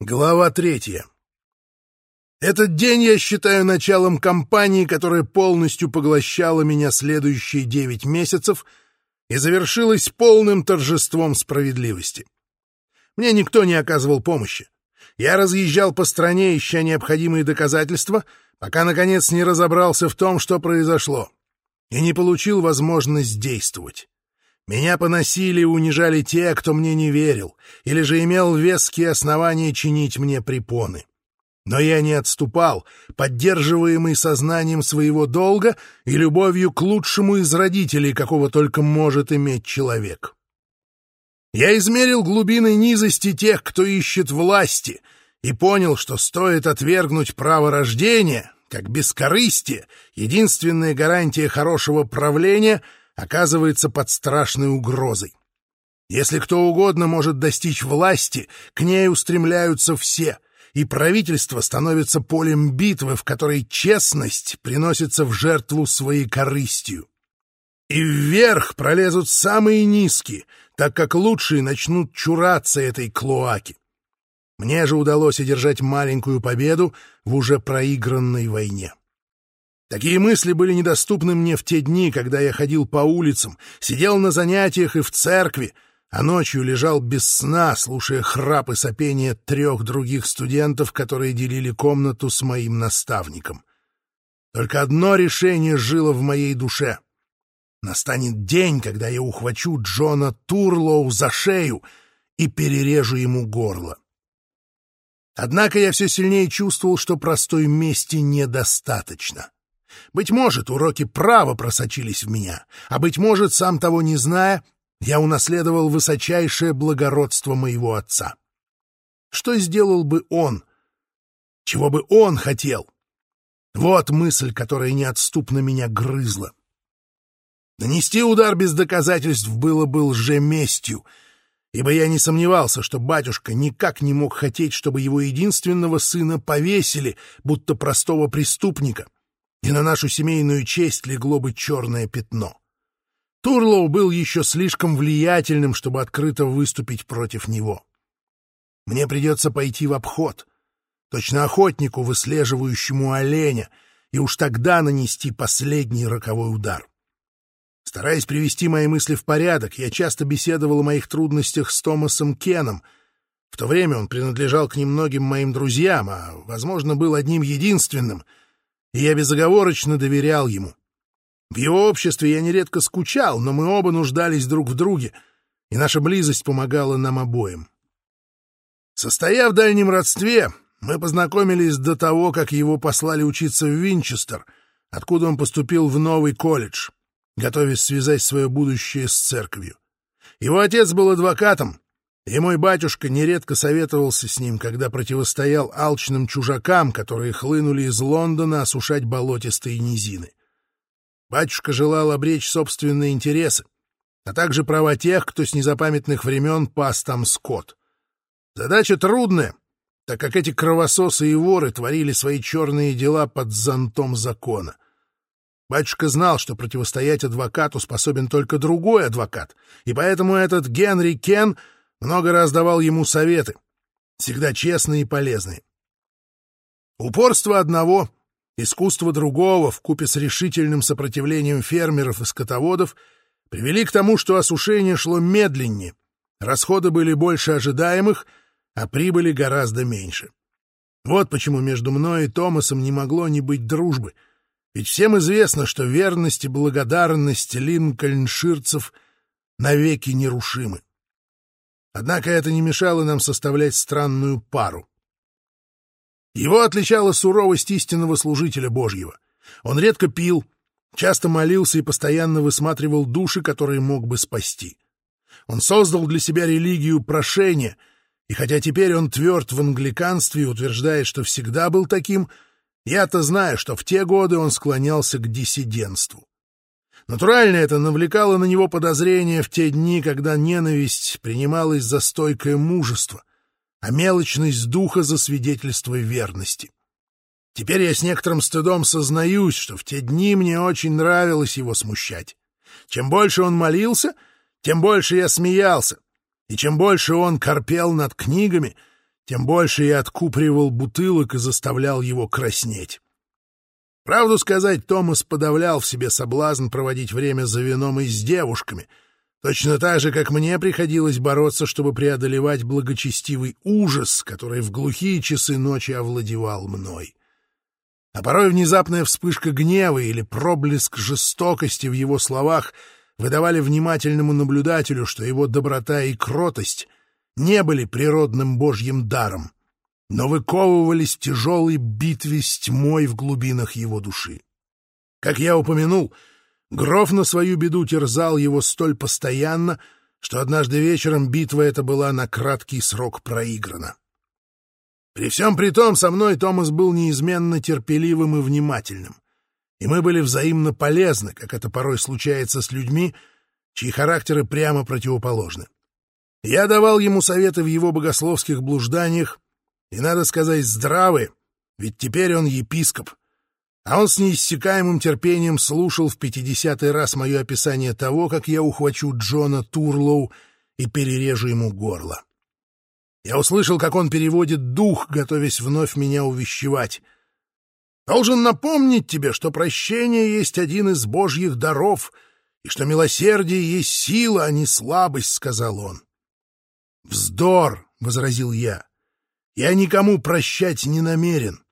Глава третья. Этот день я считаю началом кампании, которая полностью поглощала меня следующие девять месяцев и завершилась полным торжеством справедливости. Мне никто не оказывал помощи. Я разъезжал по стране, ища необходимые доказательства, пока, наконец, не разобрался в том, что произошло, и не получил возможность действовать. Меня поносили и унижали те, кто мне не верил, или же имел веские основания чинить мне препоны. Но я не отступал, поддерживаемый сознанием своего долга и любовью к лучшему из родителей, какого только может иметь человек. Я измерил глубины низости тех, кто ищет власти, и понял, что стоит отвергнуть право рождения, как бескорыстие, единственная гарантия хорошего правления — оказывается под страшной угрозой. Если кто угодно может достичь власти, к ней устремляются все, и правительство становится полем битвы, в которой честность приносится в жертву своей корыстью. И вверх пролезут самые низкие, так как лучшие начнут чураться этой клоаки. Мне же удалось одержать маленькую победу в уже проигранной войне. Такие мысли были недоступны мне в те дни, когда я ходил по улицам, сидел на занятиях и в церкви, а ночью лежал без сна, слушая храп и сопение трех других студентов, которые делили комнату с моим наставником. Только одно решение жило в моей душе. Настанет день, когда я ухвачу Джона Турлоу за шею и перережу ему горло. Однако я все сильнее чувствовал, что простой мести недостаточно. Быть может, уроки права просочились в меня, а, быть может, сам того не зная, я унаследовал высочайшее благородство моего отца. Что сделал бы он? Чего бы он хотел? Вот мысль, которая неотступно меня грызла. Нанести удар без доказательств было бы лжеместью, ибо я не сомневался, что батюшка никак не мог хотеть, чтобы его единственного сына повесили, будто простого преступника, и на нашу семейную честь легло бы черное пятно. Турлоу был еще слишком влиятельным, чтобы открыто выступить против него. Мне придется пойти в обход, точно охотнику, выслеживающему оленя, и уж тогда нанести последний роковой удар. Стараясь привести мои мысли в порядок, я часто беседовал о моих трудностях с Томасом Кеном. В то время он принадлежал к немногим моим друзьям, а, возможно, был одним единственным — и я безоговорочно доверял ему. В его обществе я нередко скучал, но мы оба нуждались друг в друге, и наша близость помогала нам обоим. Состояв в дальнем родстве, мы познакомились до того, как его послали учиться в Винчестер, откуда он поступил в новый колледж, готовясь связать свое будущее с церковью. Его отец был адвокатом, и мой батюшка нередко советовался с ним, когда противостоял алчным чужакам, которые хлынули из Лондона осушать болотистые низины. Батюшка желал обречь собственные интересы, а также права тех, кто с незапамятных времен пас там скот. Задача трудная, так как эти кровососы и воры творили свои черные дела под зонтом закона. Батюшка знал, что противостоять адвокату способен только другой адвокат, и поэтому этот Генри Кен — много раз давал ему советы, всегда честные и полезные. Упорство одного, искусство другого, вкупе с решительным сопротивлением фермеров и скотоводов, привели к тому, что осушение шло медленнее, расходы были больше ожидаемых, а прибыли гораздо меньше. Вот почему между мной и Томасом не могло не быть дружбы, ведь всем известно, что верность и благодарность линкольнширцев навеки нерушимы. Однако это не мешало нам составлять странную пару. Его отличала суровость истинного служителя Божьего. Он редко пил, часто молился и постоянно высматривал души, которые мог бы спасти. Он создал для себя религию прошения, и хотя теперь он тверд в англиканстве и утверждает, что всегда был таким, я-то знаю, что в те годы он склонялся к диссидентству. Натурально это навлекало на него подозрения в те дни, когда ненависть принималась за стойкое мужество, а мелочность духа за свидетельство верности. Теперь я с некоторым стыдом сознаюсь, что в те дни мне очень нравилось его смущать. Чем больше он молился, тем больше я смеялся, и чем больше он корпел над книгами, тем больше я откупривал бутылок и заставлял его краснеть. Правду сказать, Томас подавлял в себе соблазн проводить время за вином и с девушками, точно так же, как мне приходилось бороться, чтобы преодолевать благочестивый ужас, который в глухие часы ночи овладевал мной. А порой внезапная вспышка гнева или проблеск жестокости в его словах выдавали внимательному наблюдателю, что его доброта и кротость не были природным божьим даром, но выковывались в тяжелой битве с тьмой в глубинах его души. Как я упомянул, Гроф на свою беду терзал его столь постоянно, что однажды вечером битва эта была на краткий срок проиграна. При всем при том, со мной Томас был неизменно терпеливым и внимательным, и мы были взаимно полезны, как это порой случается с людьми, чьи характеры прямо противоположны. Я давал ему советы в его богословских блужданиях, и, надо сказать, здравые, ведь теперь он епископ. А он с неиссякаемым терпением слушал в пятидесятый раз мое описание того, как я ухвачу Джона Турлоу и перережу ему горло. Я услышал, как он переводит дух, готовясь вновь меня увещевать. «Должен напомнить тебе, что прощение есть один из божьих даров, и что милосердие есть сила, а не слабость», — сказал он. «Вздор!» — возразил я. Я никому прощать не намерен.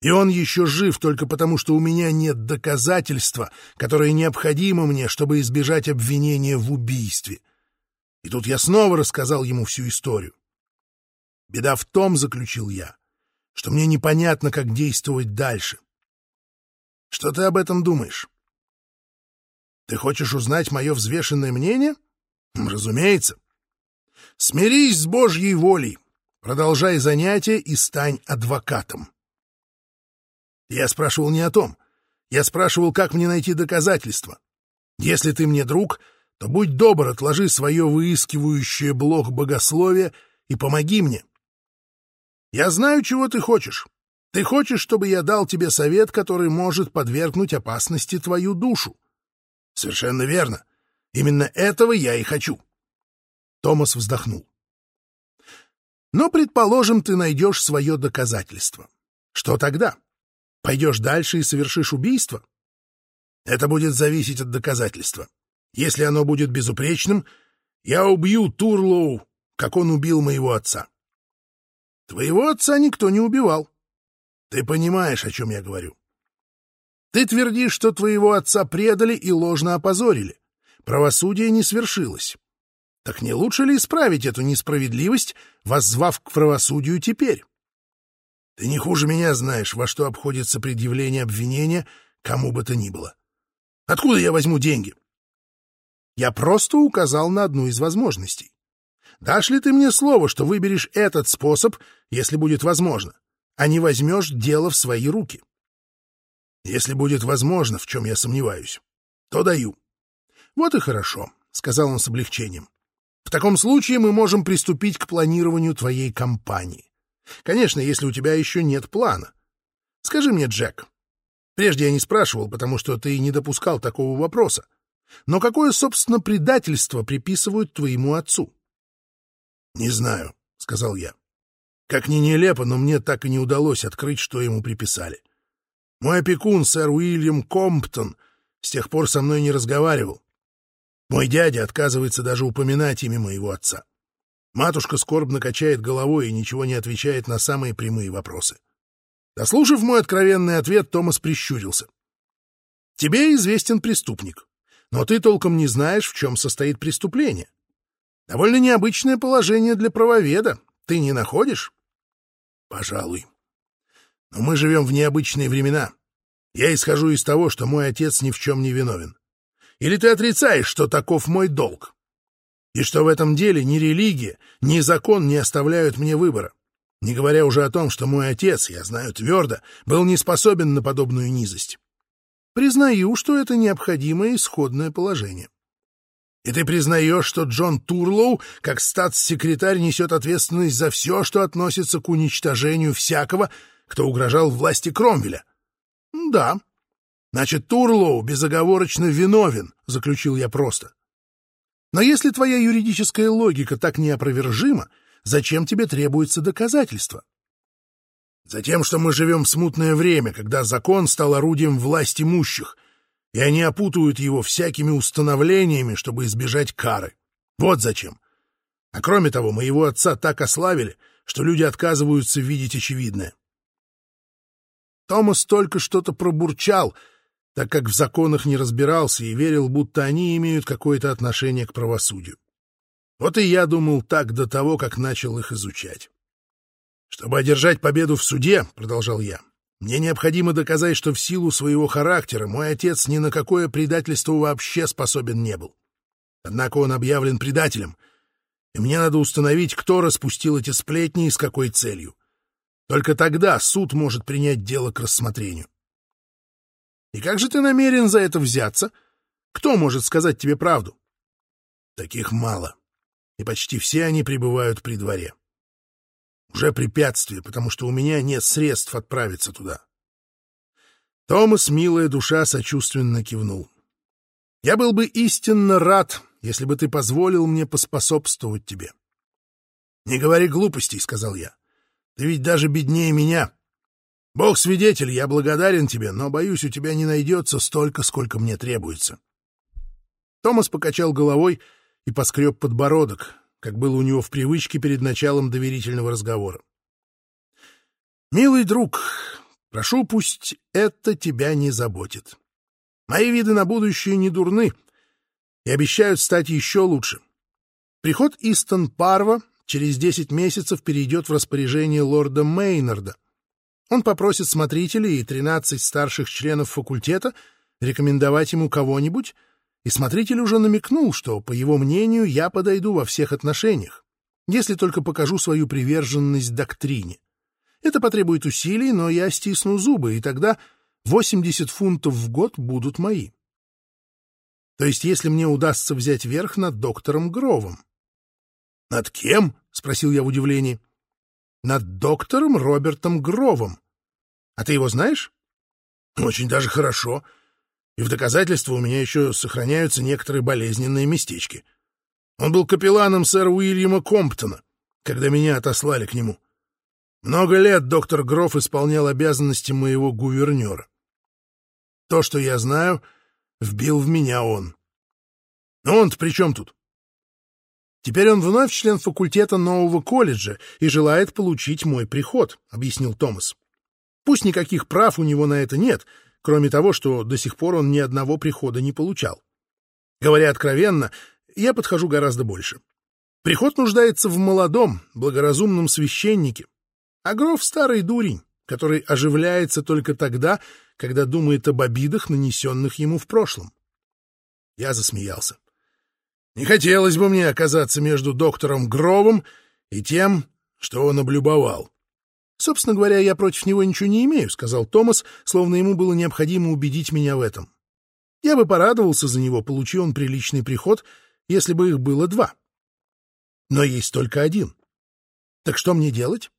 И он еще жив только потому, что у меня нет доказательства, которое необходимо мне, чтобы избежать обвинения в убийстве. И тут я снова рассказал ему всю историю. Беда в том, заключил я, что мне непонятно, как действовать дальше. Что ты об этом думаешь? Ты хочешь узнать мое взвешенное мнение? Разумеется. Смирись с Божьей волей. Продолжай занятия и стань адвокатом. Я спрашивал не о том. Я спрашивал, как мне найти доказательства. Если ты мне друг, то будь добр, отложи свое выискивающее блок богословия и помоги мне. Я знаю, чего ты хочешь. Ты хочешь, чтобы я дал тебе совет, который может подвергнуть опасности твою душу. Совершенно верно. Именно этого я и хочу. Томас вздохнул. Но, предположим, ты найдешь свое доказательство. Что тогда? Пойдешь дальше и совершишь убийство? Это будет зависеть от доказательства. Если оно будет безупречным, я убью Турлоу, как он убил моего отца. Твоего отца никто не убивал. Ты понимаешь, о чем я говорю. Ты твердишь, что твоего отца предали и ложно опозорили. Правосудие не свершилось. Так не лучше ли исправить эту несправедливость, воззвав к правосудию теперь? Ты не хуже меня знаешь, во что обходится предъявление обвинения кому бы то ни было. Откуда я возьму деньги? Я просто указал на одну из возможностей. Дашь ли ты мне слово, что выберешь этот способ, если будет возможно, а не возьмешь дело в свои руки? Если будет возможно, в чем я сомневаюсь, то даю. Вот и хорошо, — сказал он с облегчением. В таком случае мы можем приступить к планированию твоей кампании. Конечно, если у тебя еще нет плана. Скажи мне, Джек, прежде я не спрашивал, потому что ты не допускал такого вопроса, но какое, собственно, предательство приписывают твоему отцу? — Не знаю, — сказал я. Как ни нелепо, но мне так и не удалось открыть, что ему приписали. Мой опекун, сэр Уильям Комптон, с тех пор со мной не разговаривал. Мой дядя отказывается даже упоминать имя моего отца. Матушка скорбно качает головой и ничего не отвечает на самые прямые вопросы. Дослушав мой откровенный ответ, Томас прищурился. «Тебе известен преступник, но ты толком не знаешь, в чем состоит преступление. Довольно необычное положение для правоведа. Ты не находишь?» «Пожалуй. Но мы живем в необычные времена. Я исхожу из того, что мой отец ни в чем не виновен. Или ты отрицаешь, что таков мой долг? И что в этом деле ни религия, ни закон не оставляют мне выбора? Не говоря уже о том, что мой отец, я знаю твердо, был не способен на подобную низость. Признаю, что это необходимое исходное положение. И ты признаешь, что Джон Турлоу, как статс-секретарь, несет ответственность за все, что относится к уничтожению всякого, кто угрожал власти Кромвеля? Да, Значит, Турлоу безоговорочно виновен, заключил я просто. Но если твоя юридическая логика так неопровержима, Зачем тебе требуется доказательство? Затем, что мы живем в смутное время, когда закон стал орудием власть имущих, и они опутывают его всякими установлениями, чтобы избежать кары. Вот зачем. А кроме того, моего отца так ославили, что люди отказываются видеть очевидное. Томас только что-то пробурчал, так как в законах не разбирался и верил, будто они имеют какое-то отношение к правосудию. Вот и я думал так до того, как начал их изучать. «Чтобы одержать победу в суде, — продолжал я, — мне необходимо доказать, что в силу своего характера мой отец ни на какое предательство вообще способен не был. Однако он объявлен предателем, и мне надо установить, кто распустил эти сплетни и с какой целью. Только тогда суд может принять дело к рассмотрению. И как же ты намерен за это взяться? Кто может сказать тебе правду? Таких мало, и почти все они пребывают при дворе. Уже препятствие, потому что у меня нет средств отправиться туда. Томас, милая душа, сочувственно кивнул. Я был бы истинно рад, если бы ты позволил мне поспособствовать тебе. — Не говори глупостей, — сказал я. — Ты ведь даже беднее меня. Бог свидетель, я благодарен тебе, но, боюсь, у тебя не найдется столько, сколько мне требуется. Томас покачал головой и поскреб подбородок, как было у него в привычке перед началом доверительного разговора. «Милый друг, прошу, пусть это тебя не заботит. Мои виды на будущее не дурны и обещают стать еще лучше. Приход Истон Парва через десять месяцев перейдет в распоряжение лорда Мейнарда. Он попросит смотрителей и тринадцать старших членов факультета рекомендовать ему кого-нибудь, и смотритель уже намекнул, что, по его мнению, я подойду во всех отношениях, если только покажу свою приверженность доктрине. Это потребует усилий, но я стисну зубы, и тогда 80 фунтов в год будут мои. То есть, если мне удастся взять верх над доктором Гровом. — Над кем? — спросил я в удивлении. — Над доктором Робертом Гровом. А ты его знаешь? — Очень даже хорошо. И в доказательство у меня еще сохраняются некоторые болезненные местечки. Он был капелланом сэра Уильяма Комптона, когда меня отослали к нему. Много лет доктор Гроф исполнял обязанности моего гувернера. То, что я знаю, вбил в меня он. Но он-то при чем тут? Теперь он вновь член факультета нового колледжа и желает получить мой приход, — объяснил Томас. Пусть никаких прав у него на это нет — кроме того, что до сих пор он ни одного прихода не получал. Говоря откровенно, я подхожу гораздо больше. Приход нуждается в молодом, благоразумном священнике, а Гров — старый дурень, который оживляется только тогда, когда думает об обидах, нанесенных ему в прошлом. Я засмеялся. Не хотелось бы мне оказаться между доктором Гровом и тем, что он облюбовал. «Собственно говоря, я против него ничего не имею», — сказал Томас, словно ему было необходимо убедить меня в этом. «Я бы порадовался за него, получи он приличный приход, если бы их было два. Но есть только один. Так что мне делать?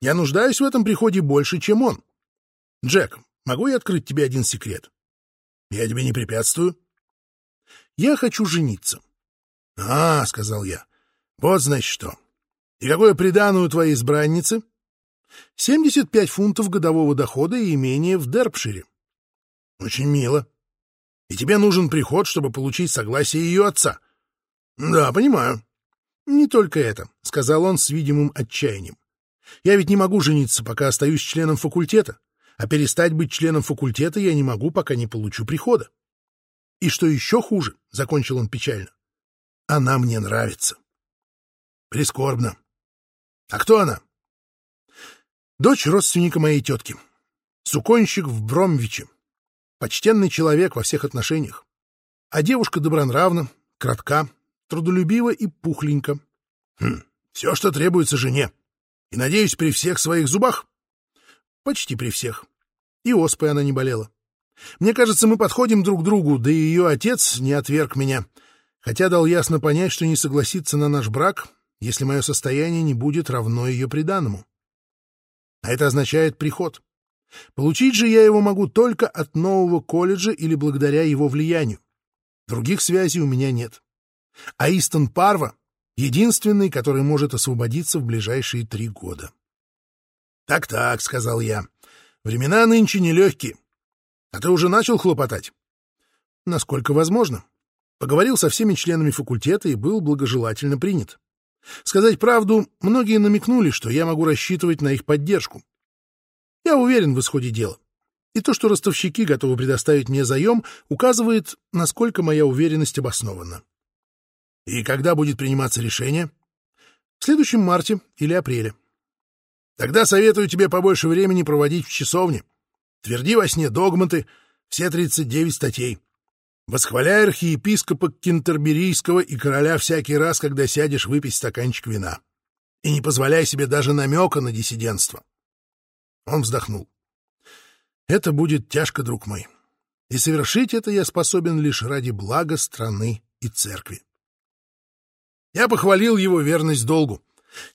Я нуждаюсь в этом приходе больше, чем он. Джек, могу я открыть тебе один секрет? Я тебе не препятствую. Я хочу жениться. — А, — сказал я, — вот значит что. И какое приданое у твоей избранницы? 75 фунтов годового дохода и имение в Дерпшире. Очень мило. И тебе нужен приход, чтобы получить согласие ее отца. Да, понимаю. Не только это, — сказал он с видимым отчаянием. Я ведь не могу жениться, пока остаюсь членом факультета, а перестать быть членом факультета я не могу, пока не получу прихода. И что еще хуже, — закончил он печально, — она мне нравится. Прискорбно. А кто она? Дочь родственника моей тетки. Суконщик в Бромвиче. Почтенный человек во всех отношениях. А девушка добронравна, кратка, трудолюбива и пухленька. Хм, все, что требуется жене. И, надеюсь, при всех своих зубах? Почти при всех. И оспой она не болела. Мне кажется, мы подходим друг к другу, да и ее отец не отверг меня, хотя дал ясно понять, что не согласится на наш брак, если мое состояние не будет равно ее приданному. А это означает приход. Получить же я его могу только от нового колледжа или благодаря его влиянию. Других связей у меня нет. А Истон Парва единственный, который может освободиться в ближайшие три года. «Так-так», — сказал я, — «времена нынче нелегкие. А ты уже начал хлопотать?» «Насколько возможно. Поговорил со всеми членами факультета и был благожелательно принят. Сказать правду, многие намекнули, что я могу рассчитывать на их поддержку. Я уверен в исходе дела. И то, что ростовщики готовы предоставить мне заем, указывает, насколько моя уверенность обоснована. И когда будет приниматься решение? В следующем марте или апреле. Тогда советую тебе побольше времени проводить в часовне. Тверди во сне догматы, все 39 статей. Восхваляй архиепископа Кентерберийского и короля всякий раз, когда сядешь выпить стаканчик вина. И не позволяй себе даже намека на диссидентство. Он вздохнул. Это будет тяжко, друг мой. И совершить это я способен лишь ради блага страны и церкви. Я похвалил его верность долгу.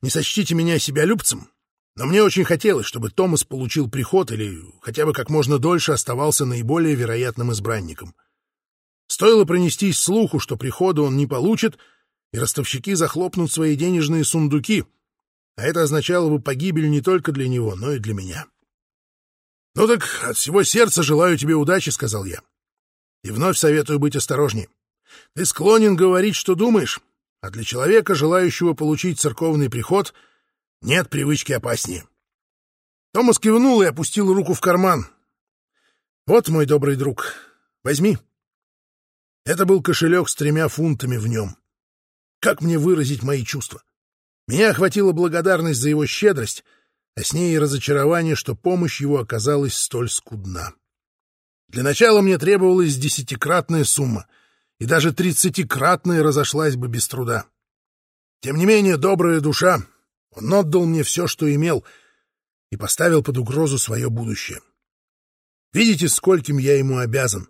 Не сочтите меня себя любцем, но мне очень хотелось, чтобы Томас получил приход или хотя бы как можно дольше оставался наиболее вероятным избранником. Стоило пронестись слуху, что прихода он не получит, и ростовщики захлопнут свои денежные сундуки, а это означало бы погибель не только для него, но и для меня. «Ну так от всего сердца желаю тебе удачи», — сказал я. «И вновь советую быть осторожнее. Ты склонен говорить, что думаешь, а для человека, желающего получить церковный приход, нет привычки опаснее». Томас кивнул и опустил руку в карман. «Вот, мой добрый друг, возьми». Это был кошелек с тремя фунтами в нем. Как мне выразить мои чувства? Меня охватила благодарность за его щедрость — а с ней и разочарование, что помощь его оказалась столь скудна. Для начала мне требовалась десятикратная сумма, и даже тридцатикратная разошлась бы без труда. Тем не менее, добрая душа, он отдал мне все, что имел, и поставил под угрозу свое будущее. Видите, скольким я ему обязан?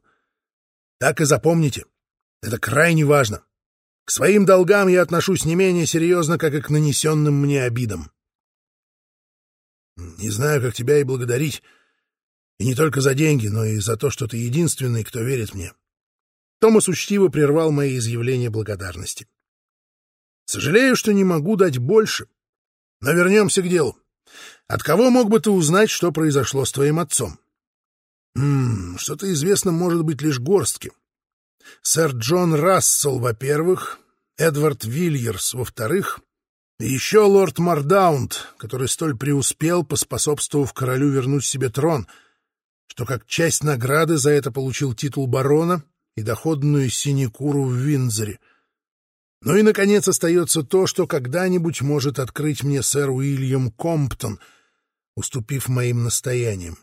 Так и запомните. Это крайне важно. К своим долгам я отношусь не менее серьезно, как и к нанесенным мне обидам. Не знаю, как тебя и благодарить. И не только за деньги, но и за то, что ты единственный, кто верит мне. Томас учтиво прервал мои изъявления благодарности. Сожалею, что не могу дать больше. Но вернемся к делу. От кого мог бы ты узнать, что произошло с твоим отцом? Ммм, что-то известно может быть лишь горстки. Сэр Джон Рассел, во-первых, Эдвард Вильерс, во-вторых, и еще лорд Мардаунд, который столь преуспел, поспособствовав королю вернуть себе трон, что как часть награды за это получил титул барона и доходную синекуру в Винзоре. Ну и, наконец, остается то, что когда-нибудь может открыть мне сэр Уильям Комптон, уступив моим настояниям.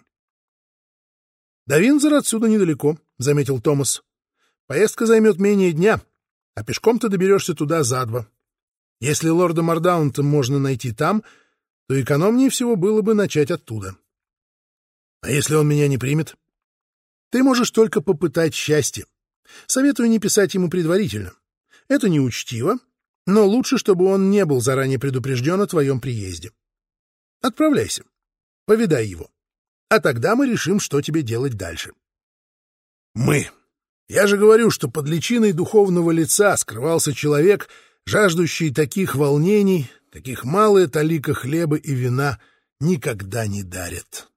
«До Винзора отсюда недалеко», — заметил Томас. «Поездка займет менее дня, а пешком ты доберешься туда за два». Если лорда Мардаунта можно найти там, то экономнее всего было бы начать оттуда. А если он меня не примет? Ты можешь только попытать счастье. Советую не писать ему предварительно. Это неучтиво, но лучше, чтобы он не был заранее предупрежден о твоем приезде. Отправляйся. Повидай его. А тогда мы решим, что тебе делать дальше. Мы. Я же говорю, что под личиной духовного лица скрывался человек — жаждущий таких волнений, таких малая талика хлеба и вина никогда не дарят.